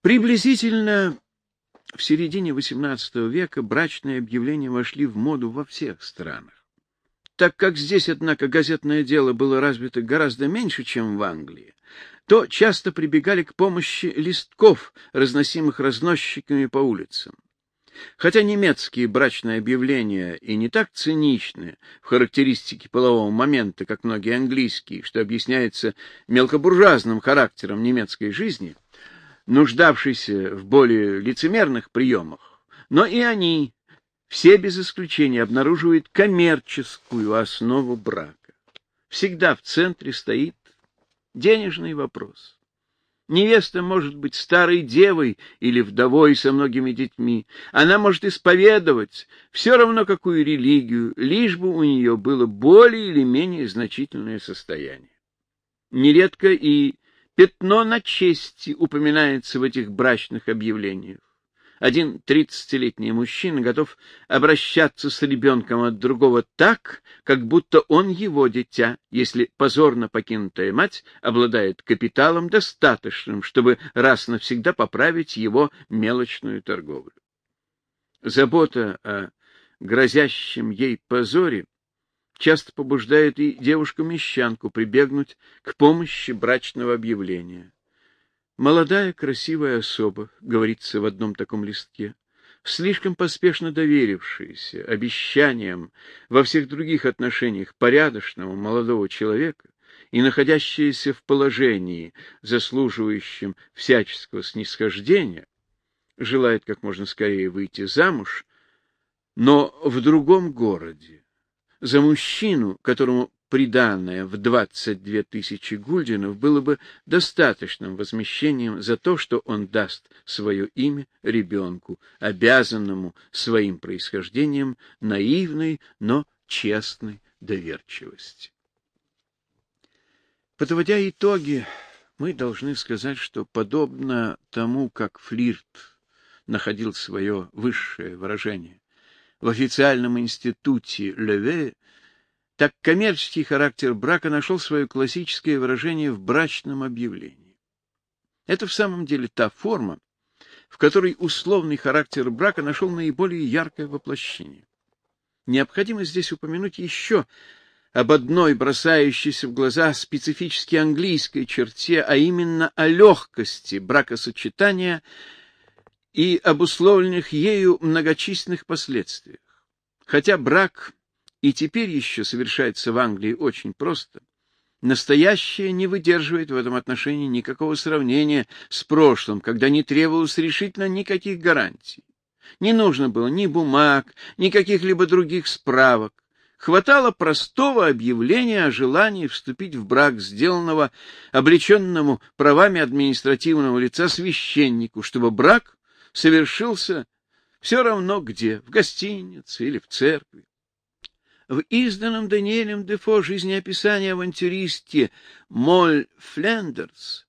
Приблизительно в середине XVIII века брачные объявления вошли в моду во всех странах. Так как здесь, однако, газетное дело было развито гораздо меньше, чем в Англии, то часто прибегали к помощи листков, разносимых разносчиками по улицам. Хотя немецкие брачные объявления и не так циничны в характеристике полового момента, как многие английские, что объясняется мелкобуржуазным характером немецкой жизни, нуждавшейся в более лицемерных приемах, но и они, все без исключения, обнаруживают коммерческую основу брака. Всегда в центре стоит денежный вопрос. Невеста может быть старой девой или вдовой со многими детьми. Она может исповедовать все равно какую религию, лишь бы у нее было более или менее значительное состояние. Нередко и пятно на чести упоминается в этих брачных объявлениях. Один тридцатилетний мужчина готов обращаться с ребенком от другого так, как будто он его дитя, если позорно покинутая мать обладает капиталом достаточным, чтобы раз навсегда поправить его мелочную торговлю. Забота о грозящем ей позоре часто побуждает и девушку-мещанку прибегнуть к помощи брачного объявления. Молодая красивая особа, говорится в одном таком листке, слишком поспешно доверившаяся обещаниям во всех других отношениях порядочного молодого человека и находящаяся в положении, заслуживающем всяческого снисхождения, желает как можно скорее выйти замуж, но в другом городе, за мужчину, которому приданное в 22 тысячи гульденов было бы достаточным возмещением за то, что он даст свое имя ребенку, обязанному своим происхождением наивной, но честной доверчивости. Подводя итоги, мы должны сказать, что подобно тому, как флирт находил свое высшее выражение в официальном институте Леве, так коммерческий характер брака нашел свое классическое выражение в брачном объявлении. Это в самом деле та форма, в которой условный характер брака нашел наиболее яркое воплощение. Необходимо здесь упомянуть еще об одной бросающейся в глаза специфически английской черте, а именно о легкости бракосочетания и обусловленных ею многочисленных последствиях. Хотя брак и теперь еще совершается в Англии очень просто. Настоящее не выдерживает в этом отношении никакого сравнения с прошлым, когда не требовалось решительно никаких гарантий. Не нужно было ни бумаг, ни каких-либо других справок. Хватало простого объявления о желании вступить в брак, сделанного облеченному правами административного лица священнику, чтобы брак совершился все равно где, в гостинице или в церкви. В изданном Даниэлем Дефо жизнеописании авантюристки Моль Флендерс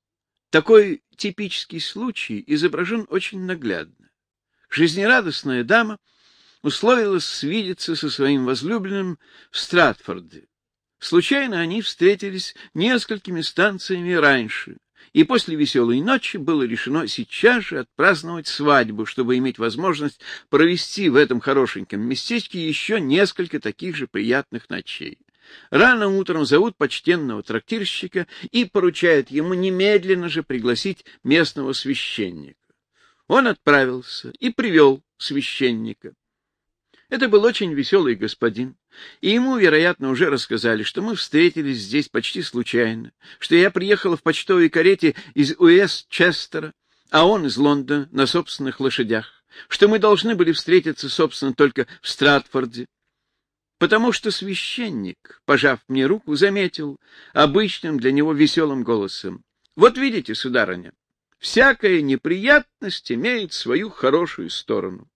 такой типический случай изображен очень наглядно. Жизнерадостная дама условилась свидеться со своим возлюбленным в Стратфорде. Случайно они встретились несколькими станциями раньше — и после веселой ночи было решено сейчас же отпраздновать свадьбу, чтобы иметь возможность провести в этом хорошеньком местечке еще несколько таких же приятных ночей. Рано утром зовут почтенного трактирщика и поручают ему немедленно же пригласить местного священника. Он отправился и привел священника. Это был очень веселый господин, и ему, вероятно, уже рассказали, что мы встретились здесь почти случайно, что я приехала в почтовой карете из Уэст-Честера, а он из Лондона на собственных лошадях, что мы должны были встретиться, собственно, только в Стратфорде, потому что священник, пожав мне руку, заметил обычным для него веселым голосом. «Вот видите, сударыня, всякая неприятность имеет свою хорошую сторону.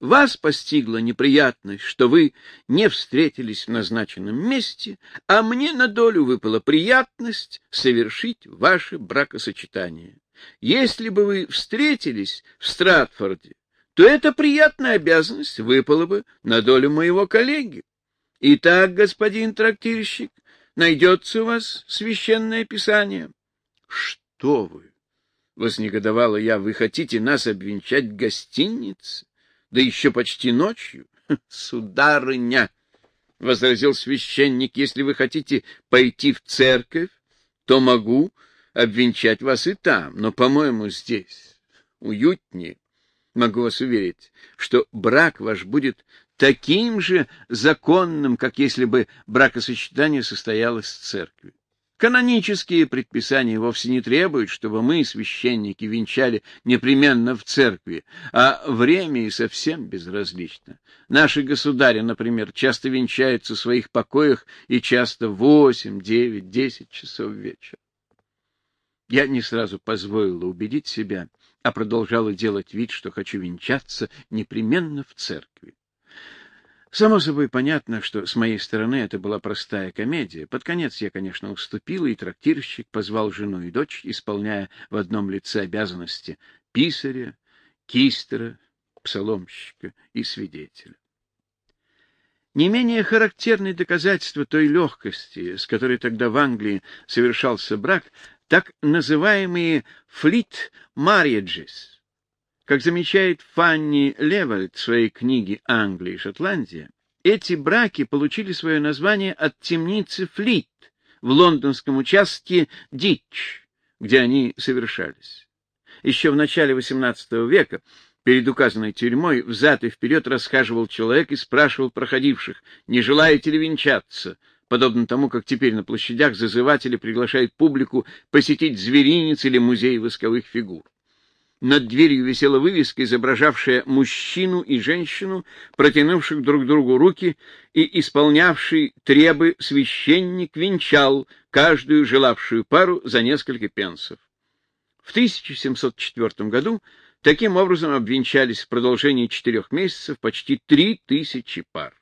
Вас постигла неприятность, что вы не встретились в назначенном месте, а мне на долю выпала приятность совершить ваше бракосочетание. Если бы вы встретились в Стратфорде, то эта приятная обязанность выпала бы на долю моего коллеги. Итак, господин трактирщик, найдется у вас священное писание. Что вы? вознегодовала я, — вы хотите нас обвенчать в гостинице? Да еще почти ночью? — Сударыня, — возразил священник, — если вы хотите пойти в церковь, то могу обвенчать вас и там, но, по-моему, здесь уютнее. Могу вас уверить, что брак ваш будет таким же законным, как если бы бракосочетание состоялось в церкви. Канонические предписания вовсе не требуют, чтобы мы, священники, венчали непременно в церкви, а время и совсем безразлично. Наши государи, например, часто венчаются в своих покоях и часто восемь, девять, десять часов вечера. Я не сразу позволила убедить себя, а продолжала делать вид, что хочу венчаться непременно в церкви. Само собой понятно, что с моей стороны это была простая комедия. Под конец я, конечно, уступила, и трактирщик позвал жену и дочь, исполняя в одном лице обязанности писаря, кистера, псаломщика и свидетеля. Не менее характерные доказательства той легкости, с которой тогда в Англии совершался брак, так называемые «флит marriages», как замечает Фанни Левальд в своей книге «Англия и Шотландия», эти браки получили свое название от темницы Флит в лондонском участке Дитч, где они совершались. Еще в начале XVIII века перед указанной тюрьмой взад и вперед расхаживал человек и спрашивал проходивших, не желаете ли венчаться, подобно тому, как теперь на площадях зазыватели приглашают публику посетить зверинец или музей восковых фигур. Над дверью висела вывеска, изображавшая мужчину и женщину, протянувших друг другу руки, и исполнявший требы священник венчал каждую желавшую пару за несколько пенсов. В 1704 году таким образом обвенчались в продолжении четырех месяцев почти три тысячи пар.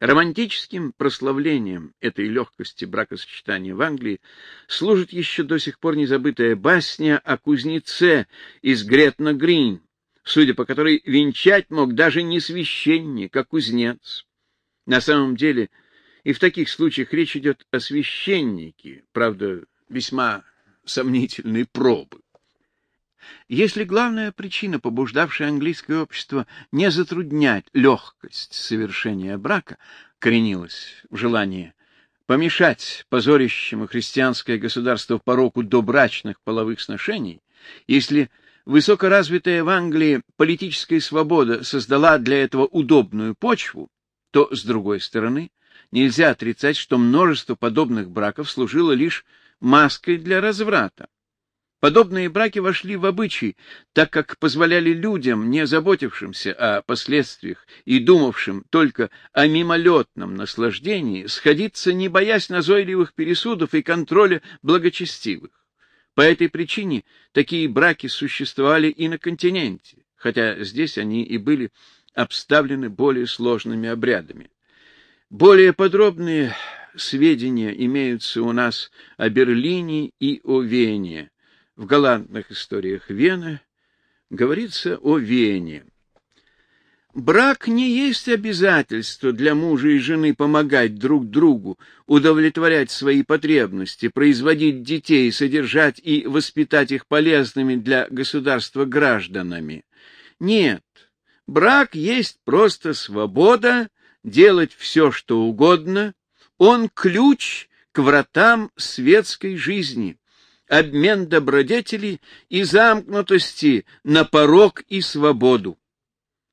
Романтическим прославлением этой легкости бракосочетания в Англии служит еще до сих пор незабытая басня о кузнеце из Гретна Грин, судя по которой венчать мог даже не священник, а кузнец. На самом деле и в таких случаях речь идет о священнике, правда, весьма сомнительной пробы. Если главная причина, побуждавшая английское общество не затруднять легкость совершения брака, коренилась в желании помешать позорящему христианское государство пороку добрачных половых сношений, если высокоразвитая в Англии политическая свобода создала для этого удобную почву, то, с другой стороны, нельзя отрицать, что множество подобных браков служило лишь маской для разврата. Подобные браки вошли в обычай, так как позволяли людям, не заботившимся о последствиях и думавшим только о мимолетном наслаждении, сходиться, не боясь назойливых пересудов и контроля благочестивых. По этой причине такие браки существовали и на континенте, хотя здесь они и были обставлены более сложными обрядами. Более подробные сведения имеются у нас о Берлине и о Вене, в галантных историях Вены говорится о Вене. Брак не есть обязательство для мужа и жены помогать друг другу, удовлетворять свои потребности, производить детей, содержать и воспитать их полезными для государства гражданами. Нет, брак есть просто свобода делать все, что угодно. Он ключ к вратам светской жизни обмен добродетелей и замкнутости на порог и свободу.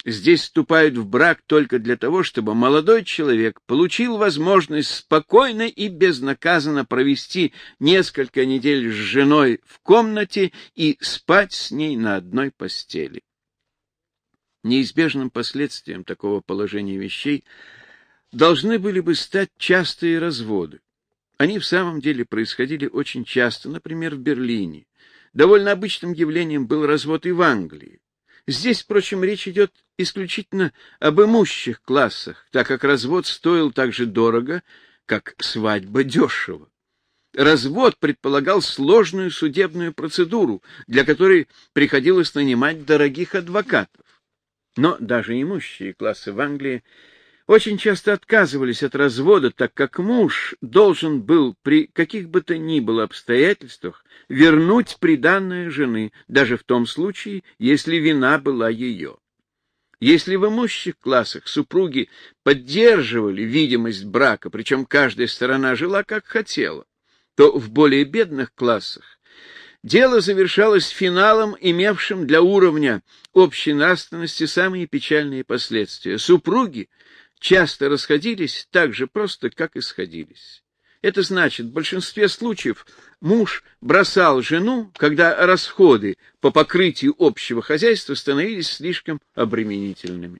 Здесь вступают в брак только для того, чтобы молодой человек получил возможность спокойно и безнаказанно провести несколько недель с женой в комнате и спать с ней на одной постели. Неизбежным последствием такого положения вещей должны были бы стать частые разводы. Они в самом деле происходили очень часто, например, в Берлине. Довольно обычным явлением был развод и в Англии. Здесь, впрочем, речь идет исключительно об имущих классах, так как развод стоил так же дорого, как свадьба дешево. Развод предполагал сложную судебную процедуру, для которой приходилось нанимать дорогих адвокатов. Но даже имущие классы в Англии очень часто отказывались от развода, так как муж должен был при каких бы то ни было обстоятельствах вернуть приданное жены, даже в том случае, если вина была ее. Если в имущих классах супруги поддерживали видимость брака, причем каждая сторона жила как хотела, то в более бедных классах дело завершалось финалом, имевшим для уровня общей нравственности самые печальные последствия. Супруги часто расходились так же просто, как и сходились. Это значит, в большинстве случаев муж бросал жену, когда расходы по покрытию общего хозяйства становились слишком обременительными.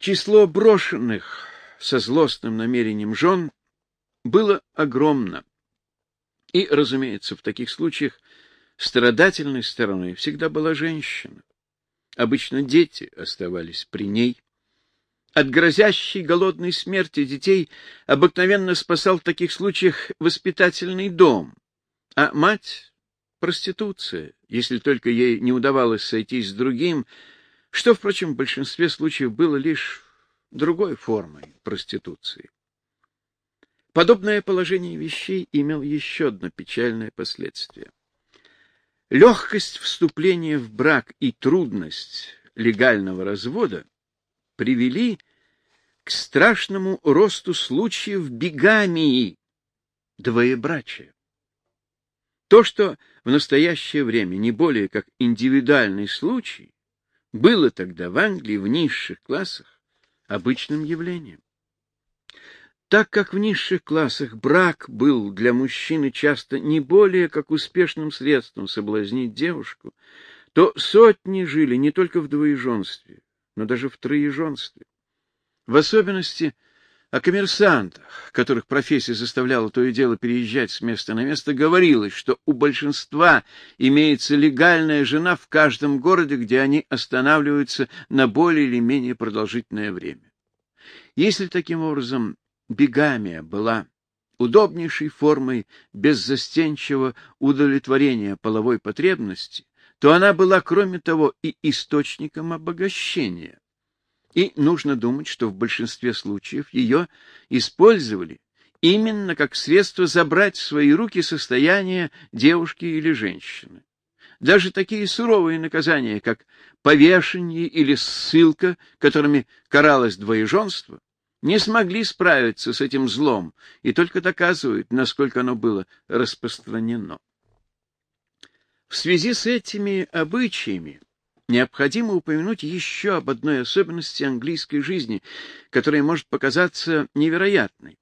Число брошенных со злостным намерением жен было огромно. И, разумеется, в таких случаях страдательной стороной всегда была женщина. Обычно дети оставались при ней. От грозящей голодной смерти детей обыкновенно спасал в таких случаях воспитательный дом, а мать — проституция, если только ей не удавалось сойтись с другим, что, впрочем, в большинстве случаев было лишь другой формой проституции. Подобное положение вещей имел еще одно печальное последствие. Легкость вступления в брак и трудность легального развода привели к страшному росту случаев бигамии, двоебрачия. То, что в настоящее время не более как индивидуальный случай, было тогда в Англии в низших классах обычным явлением. Так как в низших классах брак был для мужчины часто не более как успешным средством соблазнить девушку, то сотни жили не только в двоеженстве, но даже в троеженстве. В особенности о коммерсантах, которых профессия заставляла то и дело переезжать с места на место, говорилось, что у большинства имеется легальная жена в каждом городе, где они останавливаются на более или менее продолжительное время. Если таким образом бигамия была удобнейшей формой беззастенчивого удовлетворения половой потребности, то она была, кроме того, и источником обогащения. И нужно думать, что в большинстве случаев ее использовали именно как средство забрать в свои руки состояние девушки или женщины. Даже такие суровые наказания, как повешение или ссылка, которыми каралось двоеженство, не смогли справиться с этим злом и только доказывают, насколько оно было распространено. В связи с этими обычаями необходимо упомянуть еще об одной особенности английской жизни, которая может показаться невероятной.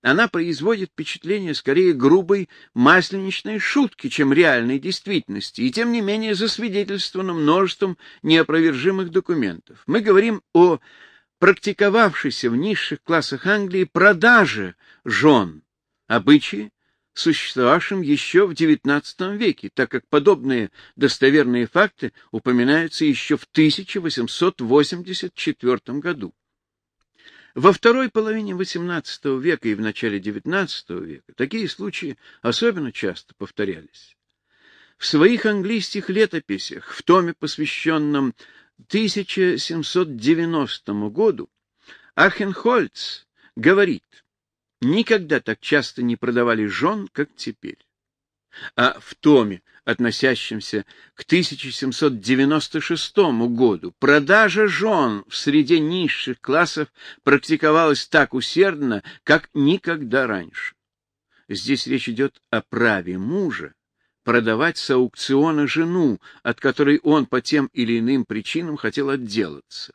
Она производит впечатление скорее грубой масленичной шутки, чем реальной действительности, и тем не менее засвидетельствована множеством неопровержимых документов. Мы говорим о практиковавшейся в низших классах Англии продаже жен, обычаи, существовавшим еще в XIX веке, так как подобные достоверные факты упоминаются еще в 1884 году. Во второй половине XVIII века и в начале XIX века такие случаи особенно часто повторялись. В своих английских летописях, в томе, посвященном 1790 году, Ахенхольц говорит, никогда так часто не продавали жен, как теперь. А в томе, относящемся к 1796 году, продажа жен в среде низших классов практиковалась так усердно, как никогда раньше. Здесь речь идет о праве мужа продавать с аукциона жену, от которой он по тем или иным причинам хотел отделаться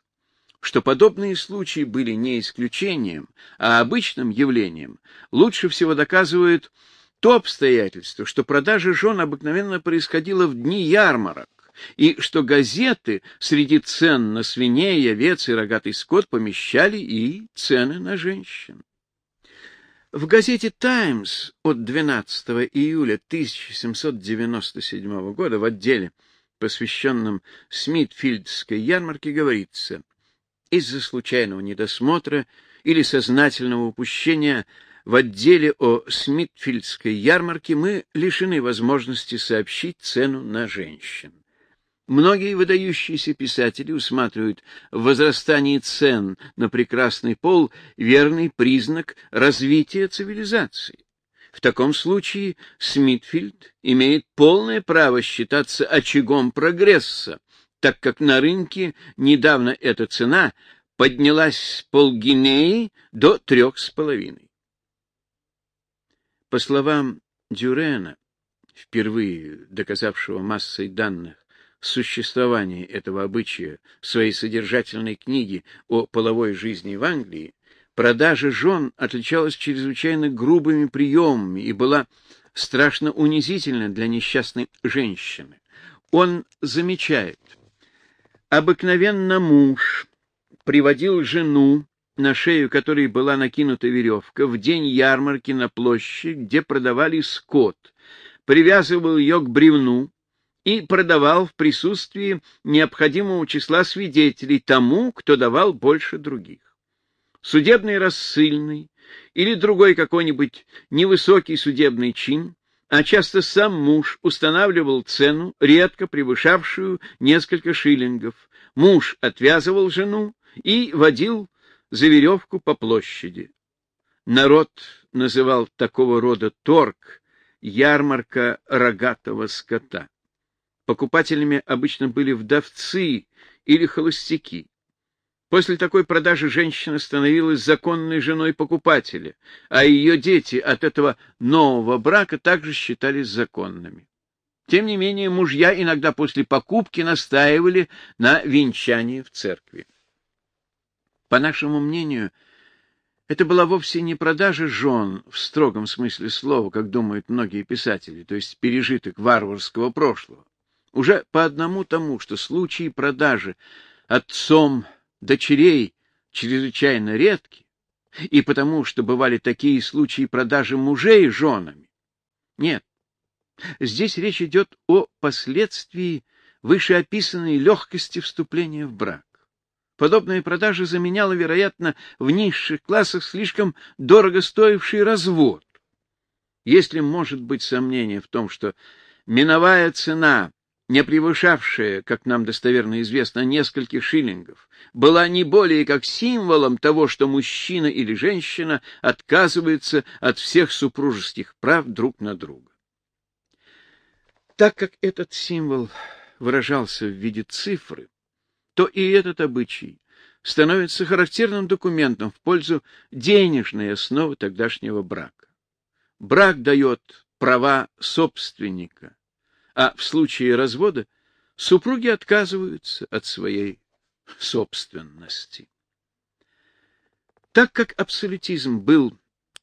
что подобные случаи были не исключением, а обычным явлением, лучше всего доказывает то обстоятельство, что продажа жен обыкновенно происходила в дни ярмарок, и что газеты среди цен на свиней, овец и рогатый скот помещали и цены на женщин. В газете «Таймс» от 12 июля 1797 года в отделе, посвященном Смитфильдской ярмарке, говорится – из-за случайного недосмотра или сознательного упущения в отделе о Смитфильдской ярмарке мы лишены возможности сообщить цену на женщин. Многие выдающиеся писатели усматривают в возрастании цен на прекрасный пол верный признак развития цивилизации. В таком случае Смитфильд имеет полное право считаться очагом прогресса, так как на рынке недавно эта цена поднялась с полгинеи до трех с половиной. По словам Дюрена, впервые доказавшего массой данных существование этого обычая в своей содержательной книге о половой жизни в Англии, Продажа жен отличалась чрезвычайно грубыми приемами и была страшно унизительна для несчастной женщины. Он замечает, обыкновенно муж приводил жену, на шею которой была накинута веревка, в день ярмарки на площади, где продавали скот, привязывал ее к бревну и продавал в присутствии необходимого числа свидетелей тому, кто давал больше других. Судебный рассыльный или другой какой-нибудь невысокий судебный чин, а часто сам муж устанавливал цену, редко превышавшую несколько шиллингов. Муж отвязывал жену и водил за веревку по площади. Народ называл такого рода торг ярмарка рогатого скота. Покупателями обычно были вдовцы или холостяки. После такой продажи женщина становилась законной женой покупателя, а ее дети от этого нового брака также считались законными. Тем не менее, мужья иногда после покупки настаивали на венчании в церкви. По нашему мнению, это была вовсе не продажа жен в строгом смысле слова, как думают многие писатели, то есть пережиток варварского прошлого. Уже по одному тому, что случаи продажи отцом дочерей чрезвычайно редки, и потому что бывали такие случаи продажи мужей женами. Нет, здесь речь идет о последствии вышеописанной легкости вступления в брак. Подобная продажа заменяла, вероятно, в низших классах слишком дорого стоивший развод. Если может быть сомнение в том, что миновая цена не превышавшая, как нам достоверно известно, нескольких шиллингов, была не более как символом того, что мужчина или женщина отказываются от всех супружеских прав друг на друга. Так как этот символ выражался в виде цифры, то и этот обычай становится характерным документом в пользу денежной основы тогдашнего брака. Брак дает права собственника, а в случае развода супруги отказываются от своей собственности. Так как абсолютизм был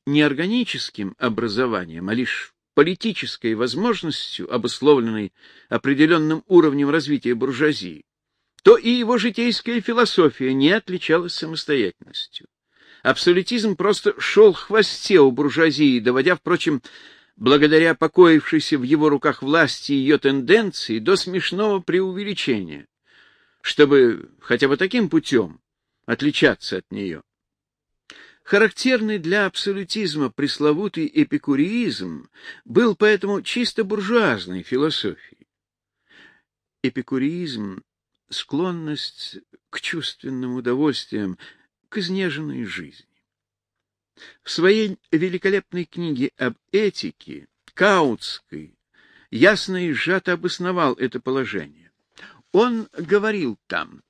не органическим образованием, а лишь политической возможностью, обусловленной определенным уровнем развития буржуазии, то и его житейская философия не отличалась самостоятельностью. Абсолютизм просто шел в хвосте у буржуазии, доводя, впрочем, благодаря покоившейся в его руках власти ее тенденции до смешного преувеличения, чтобы хотя бы таким путем отличаться от нее. Характерный для абсолютизма пресловутый эпикуреизм был поэтому чисто буржуазной философией. Эпикуреизм — склонность к чувственным удовольствиям, к изнеженной жизни. В своей великолепной книге об этике Каутской ясно и сжато обосновал это положение. Он говорил там,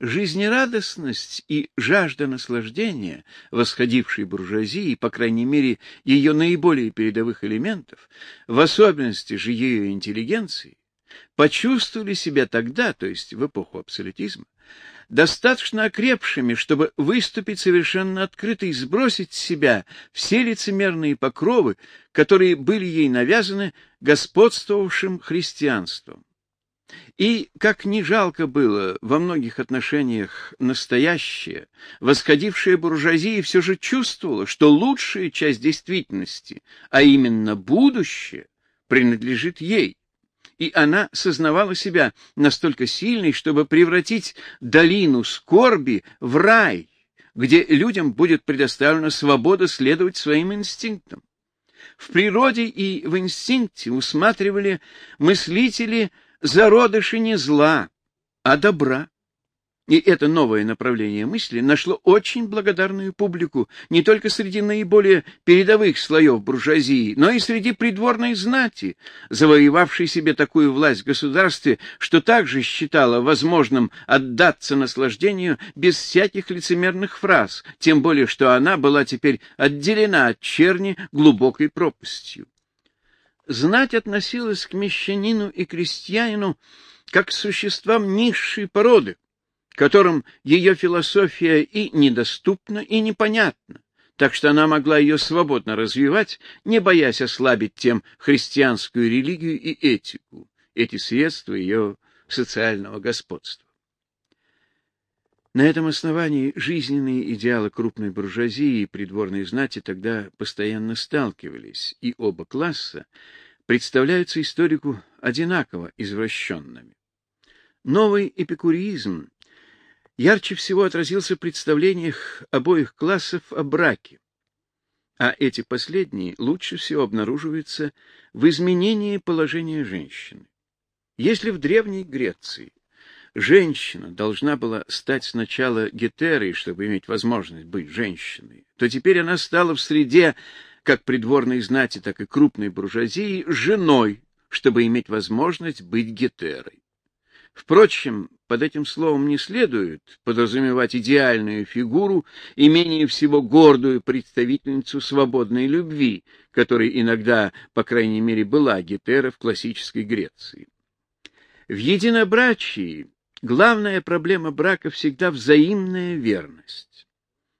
жизнерадостность и жажда наслаждения восходившей буржуазии, по крайней мере, ее наиболее передовых элементов, в особенности же ее интеллигенции, почувствовали себя тогда, то есть в эпоху абсолютизма, достаточно окрепшими, чтобы выступить совершенно открыто и сбросить с себя все лицемерные покровы, которые были ей навязаны господствовавшим христианством. И, как ни жалко было во многих отношениях настоящее, восходившая буржуазия все же чувствовала, что лучшая часть действительности, а именно будущее, принадлежит ей и она сознавала себя настолько сильной, чтобы превратить долину скорби в рай, где людям будет предоставлена свобода следовать своим инстинктам. В природе и в инстинкте усматривали мыслители зародыши не зла, а добра. И это новое направление мысли нашло очень благодарную публику не только среди наиболее передовых слоев буржуазии, но и среди придворной знати, завоевавшей себе такую власть в государстве, что также считала возможным отдаться наслаждению без всяких лицемерных фраз, тем более что она была теперь отделена от черни глубокой пропастью. Знать относилась к мещанину и крестьянину как к существам низшей породы, которым ее философия и недоступна, и непонятна, так что она могла ее свободно развивать, не боясь ослабить тем христианскую религию и этику, эти средства ее социального господства. На этом основании жизненные идеалы крупной буржуазии и придворной знати тогда постоянно сталкивались, и оба класса представляются историку одинаково извращенными. Новый эпикуризм ярче всего отразился в представлениях обоих классов о браке, а эти последние лучше всего обнаруживаются в изменении положения женщины. Если в Древней Греции женщина должна была стать сначала гетерой, чтобы иметь возможность быть женщиной, то теперь она стала в среде как придворной знати, так и крупной буржуазии женой, чтобы иметь возможность быть гетерой. Впрочем, под этим словом не следует подразумевать идеальную фигуру и менее всего гордую представительницу свободной любви, которой иногда, по крайней мере, была Гетера в классической Греции. В единобрачии главная проблема брака всегда взаимная верность.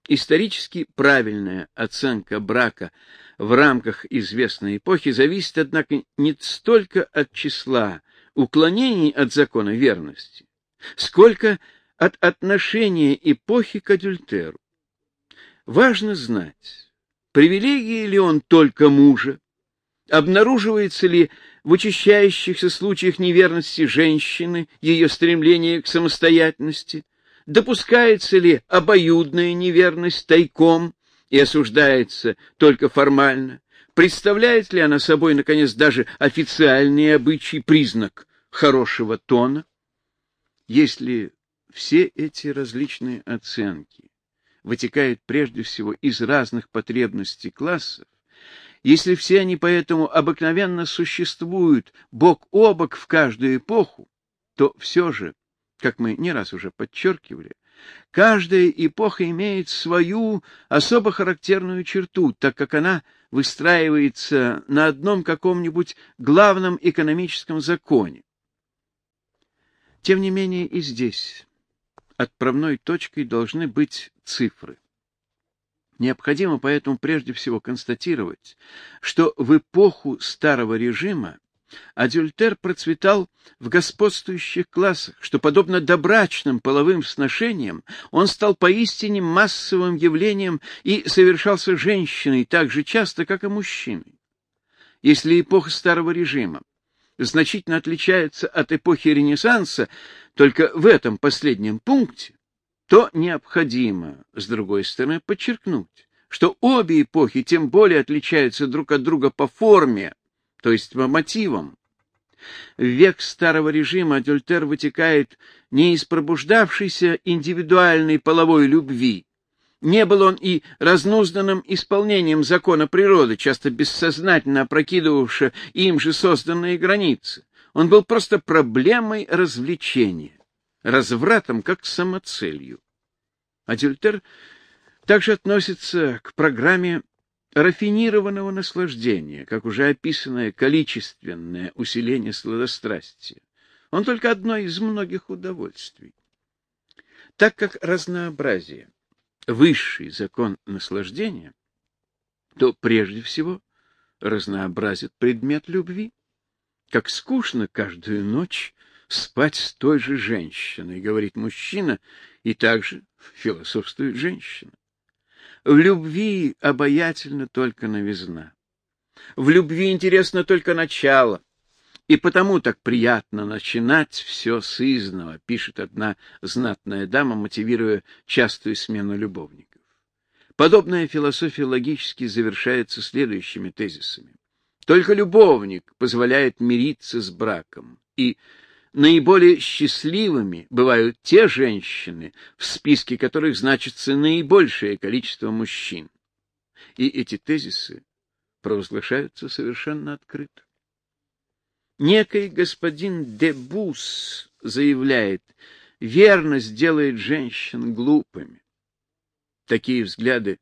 Исторически правильная оценка брака в рамках известной эпохи зависит, однако, не столько от числа уклонений от закона верности, сколько от отношения эпохи к адюльтеру. Важно знать, привилегии ли он только мужа, обнаруживается ли в учащающихся случаях неверности женщины ее стремление к самостоятельности, допускается ли обоюдная неверность тайком и осуждается только формально, Представляет ли она собой, наконец, даже официальный обычай, признак хорошего тона? Если все эти различные оценки вытекают прежде всего из разных потребностей классов, если все они поэтому обыкновенно существуют бок о бок в каждую эпоху, то все же, как мы не раз уже подчеркивали, каждая эпоха имеет свою особо характерную черту, так как она выстраивается на одном каком-нибудь главном экономическом законе. Тем не менее и здесь отправной точкой должны быть цифры. Необходимо поэтому прежде всего констатировать, что в эпоху старого режима Адюльтер процветал в господствующих классах, что, подобно добрачным половым сношениям, он стал поистине массовым явлением и совершался женщиной так же часто, как и мужчиной. Если эпоха старого режима значительно отличается от эпохи Ренессанса только в этом последнем пункте, то необходимо, с другой стороны, подчеркнуть, что обе эпохи тем более отличаются друг от друга по форме, то есть по мотивам. В век старого режима адюльтер вытекает не из пробуждавшейся индивидуальной половой любви. Не был он и разнузданным исполнением закона природы, часто бессознательно опрокидывавшего им же созданные границы. Он был просто проблемой развлечения, развратом как самоцелью. Адюльтер также относится к программе рафинированного наслаждения, как уже описанное количественное усиление сладострастия. Он только одно из многих удовольствий. Так как разнообразие — высший закон наслаждения, то прежде всего разнообразит предмет любви. Как скучно каждую ночь спать с той же женщиной, говорит мужчина, и также философствует женщина. В любви обаятельна только новизна. В любви интересно только начало. И потому так приятно начинать все с изного, пишет одна знатная дама, мотивируя частую смену любовников. Подобная философия логически завершается следующими тезисами. Только любовник позволяет мириться с браком, и наиболее счастливыми бывают те женщины, в списке которых значится наибольшее количество мужчин. И эти тезисы провозглашаются совершенно открыто. Некий господин Дебус заявляет, верность делает женщин глупыми. Такие взгляды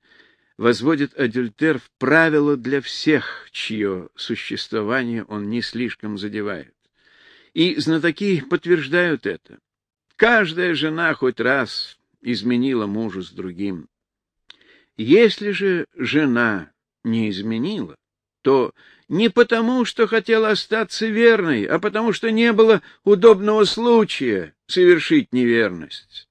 возводит Адюльтер в правило для всех, чье существование он не слишком задевает. И знатоки подтверждают это. Каждая жена хоть раз изменила мужу с другим. Если же жена не изменила, то не потому, что хотела остаться верной, а потому, что не было удобного случая совершить неверность.